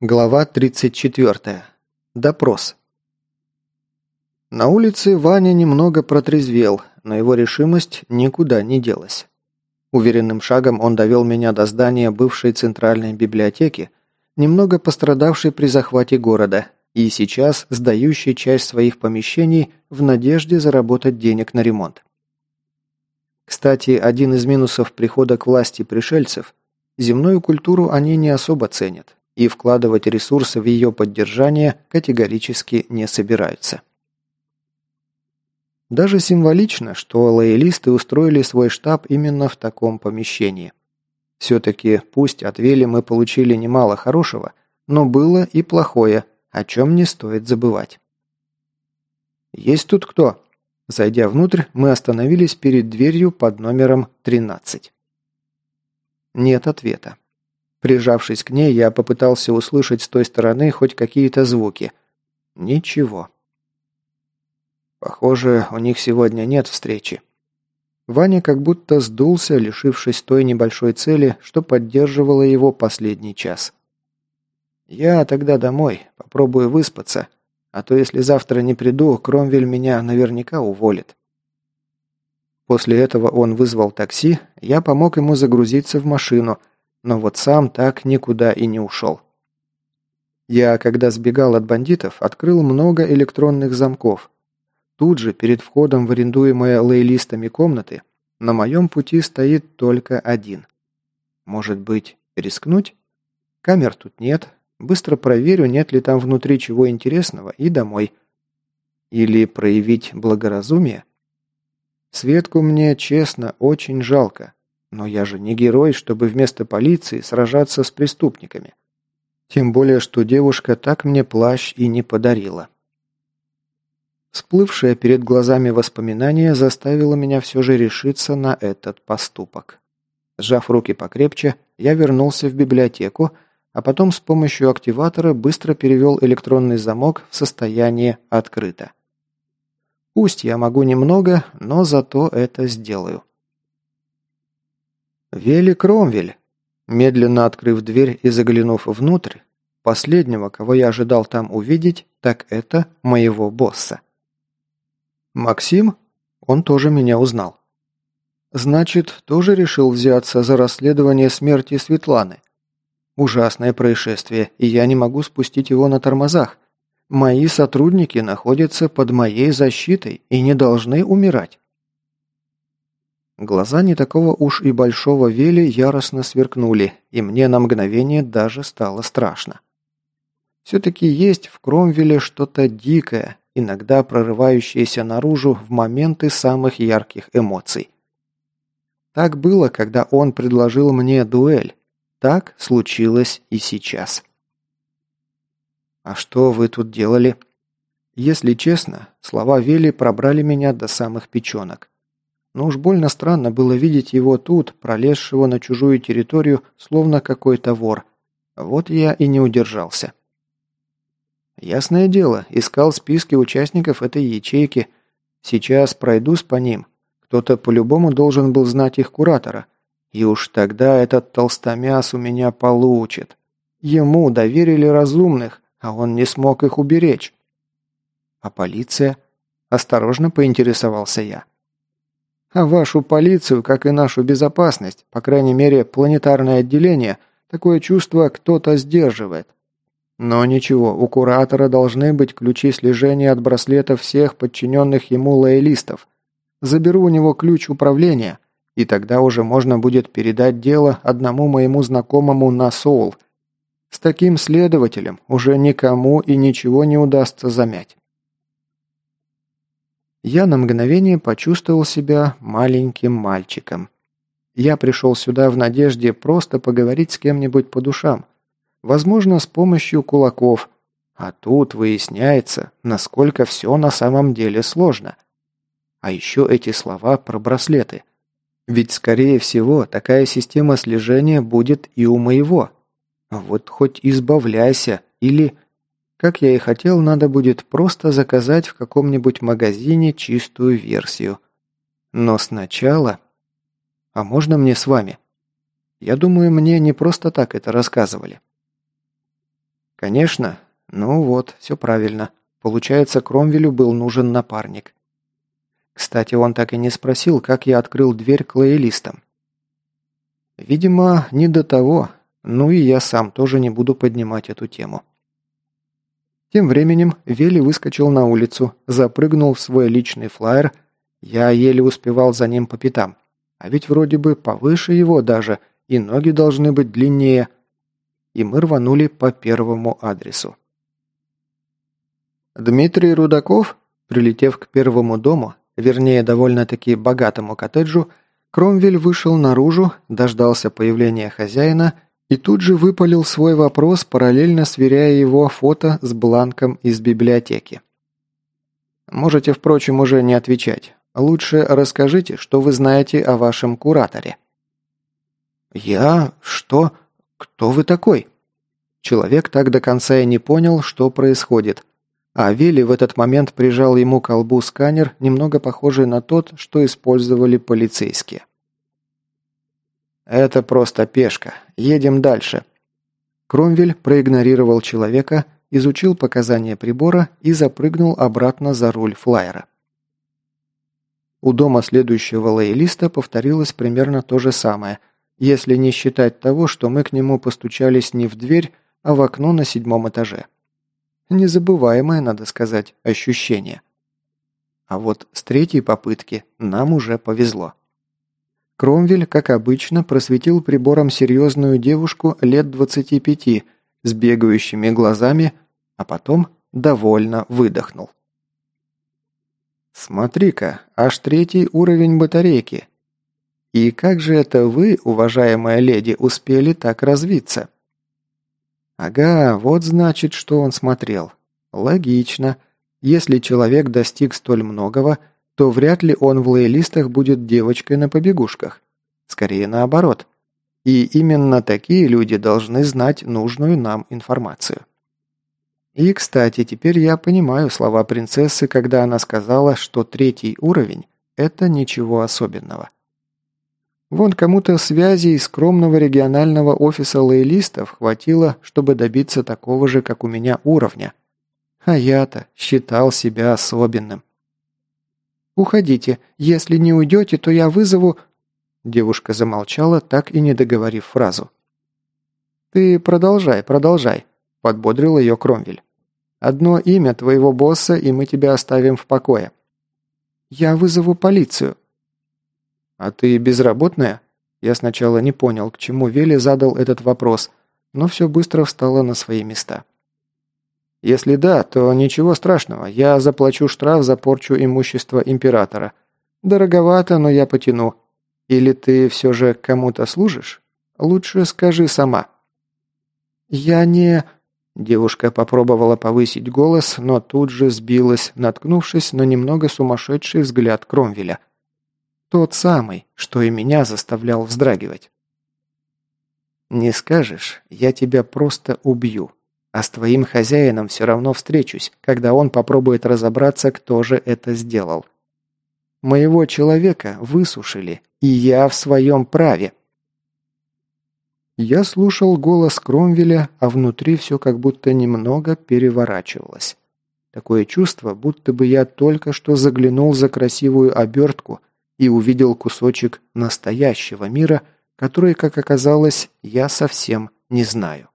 Глава 34. Допрос. На улице Ваня немного протрезвел, но его решимость никуда не делась. Уверенным шагом он довел меня до здания бывшей центральной библиотеки, немного пострадавшей при захвате города, и сейчас сдающей часть своих помещений в надежде заработать денег на ремонт. Кстати, один из минусов прихода к власти пришельцев – земную культуру они не особо ценят, и вкладывать ресурсы в ее поддержание категорически не собираются. Даже символично, что лоялисты устроили свой штаб именно в таком помещении. Все-таки, пусть от Вели мы получили немало хорошего, но было и плохое, о чем не стоит забывать. «Есть тут кто?» Зайдя внутрь, мы остановились перед дверью под номером 13. Нет ответа. Прижавшись к ней, я попытался услышать с той стороны хоть какие-то звуки. Ничего. Похоже, у них сегодня нет встречи. Ваня как будто сдулся, лишившись той небольшой цели, что поддерживала его последний час. «Я тогда домой, попробую выспаться, а то если завтра не приду, Кромвель меня наверняка уволит». После этого он вызвал такси, я помог ему загрузиться в машину – но вот сам так никуда и не ушел. Я, когда сбегал от бандитов, открыл много электронных замков. Тут же, перед входом в арендуемые лейлистами комнаты, на моем пути стоит только один. Может быть, рискнуть? Камер тут нет. Быстро проверю, нет ли там внутри чего интересного, и домой. Или проявить благоразумие? Светку мне, честно, очень жалко. Но я же не герой, чтобы вместо полиции сражаться с преступниками. Тем более, что девушка так мне плащ и не подарила. Всплывшее перед глазами воспоминание заставило меня все же решиться на этот поступок. Сжав руки покрепче, я вернулся в библиотеку, а потом с помощью активатора быстро перевел электронный замок в состояние «открыто». Пусть я могу немного, но зато это сделаю. Вели Кромвель. Медленно открыв дверь и заглянув внутрь, последнего, кого я ожидал там увидеть, так это моего босса. Максим? Он тоже меня узнал. Значит, тоже решил взяться за расследование смерти Светланы. Ужасное происшествие, и я не могу спустить его на тормозах. Мои сотрудники находятся под моей защитой и не должны умирать. Глаза не такого уж и большого Вели яростно сверкнули, и мне на мгновение даже стало страшно. Все-таки есть в Кромвеле что-то дикое, иногда прорывающееся наружу в моменты самых ярких эмоций. Так было, когда он предложил мне дуэль. Так случилось и сейчас. «А что вы тут делали?» Если честно, слова Вели пробрали меня до самых печенок. Но уж больно странно было видеть его тут, пролезшего на чужую территорию, словно какой-то вор. Вот я и не удержался. Ясное дело, искал списки участников этой ячейки. Сейчас пройдусь по ним. Кто-то по-любому должен был знать их куратора. И уж тогда этот толстомяс у меня получит. Ему доверили разумных, а он не смог их уберечь. А полиция? Осторожно поинтересовался я. А вашу полицию, как и нашу безопасность, по крайней мере, планетарное отделение, такое чувство кто-то сдерживает. Но ничего, у куратора должны быть ключи слежения от браслетов всех подчиненных ему лоялистов. Заберу у него ключ управления, и тогда уже можно будет передать дело одному моему знакомому на Соул. С таким следователем уже никому и ничего не удастся замять. Я на мгновение почувствовал себя маленьким мальчиком. Я пришел сюда в надежде просто поговорить с кем-нибудь по душам. Возможно, с помощью кулаков. А тут выясняется, насколько все на самом деле сложно. А еще эти слова про браслеты. Ведь, скорее всего, такая система слежения будет и у моего. Вот хоть избавляйся, или как я и хотел, надо будет просто заказать в каком-нибудь магазине чистую версию. Но сначала... А можно мне с вами? Я думаю, мне не просто так это рассказывали. Конечно. Ну вот, все правильно. Получается, Кромвелю был нужен напарник. Кстати, он так и не спросил, как я открыл дверь к лоялистам. Видимо, не до того. Ну и я сам тоже не буду поднимать эту тему. Тем временем Вели выскочил на улицу, запрыгнул в свой личный флайер. Я еле успевал за ним по пятам. А ведь вроде бы повыше его даже, и ноги должны быть длиннее. И мы рванули по первому адресу. Дмитрий Рудаков, прилетев к первому дому, вернее, довольно-таки богатому коттеджу, Кромвель вышел наружу, дождался появления хозяина и тут же выпалил свой вопрос, параллельно сверяя его фото с бланком из библиотеки. Можете, впрочем, уже не отвечать. Лучше расскажите, что вы знаете о вашем кураторе. «Я? Что? Кто вы такой?» Человек так до конца и не понял, что происходит. А Вилли в этот момент прижал ему к колбу сканер, немного похожий на тот, что использовали полицейские. «Это просто пешка. Едем дальше». Кромвель проигнорировал человека, изучил показания прибора и запрыгнул обратно за руль флайера. У дома следующего лоялиста повторилось примерно то же самое, если не считать того, что мы к нему постучались не в дверь, а в окно на седьмом этаже. Незабываемое, надо сказать, ощущение. А вот с третьей попытки нам уже повезло. Кромвель, как обычно, просветил прибором серьезную девушку лет 25 с бегающими глазами, а потом довольно выдохнул. «Смотри-ка, аж третий уровень батарейки. И как же это вы, уважаемая леди, успели так развиться?» Ага, вот значит, что он смотрел. Логично. Если человек достиг столь многого, то вряд ли он в лоялистах будет девочкой на побегушках. Скорее наоборот. И именно такие люди должны знать нужную нам информацию. И, кстати, теперь я понимаю слова принцессы, когда она сказала, что третий уровень – это ничего особенного. Вон кому-то связи из скромного регионального офиса лоялистов хватило, чтобы добиться такого же, как у меня, уровня. А я-то считал себя особенным. «Уходите. Если не уйдете, то я вызову...» Девушка замолчала, так и не договорив фразу. «Ты продолжай, продолжай», – подбодрил ее Кромвель. «Одно имя твоего босса, и мы тебя оставим в покое». «Я вызову полицию», «А ты безработная?» Я сначала не понял, к чему Вели задал этот вопрос, но все быстро встало на свои места. «Если да, то ничего страшного, я заплачу штраф за порчу имущества императора. Дороговато, но я потяну. Или ты все же кому-то служишь? Лучше скажи сама». «Я не...» Девушка попробовала повысить голос, но тут же сбилась, наткнувшись на немного сумасшедший взгляд Кромвеля – тот самый, что и меня заставлял вздрагивать. «Не скажешь, я тебя просто убью. А с твоим хозяином все равно встречусь, когда он попробует разобраться, кто же это сделал. Моего человека высушили, и я в своем праве». Я слушал голос Кромвеля, а внутри все как будто немного переворачивалось. Такое чувство, будто бы я только что заглянул за красивую обертку – и увидел кусочек настоящего мира, который, как оказалось, я совсем не знаю.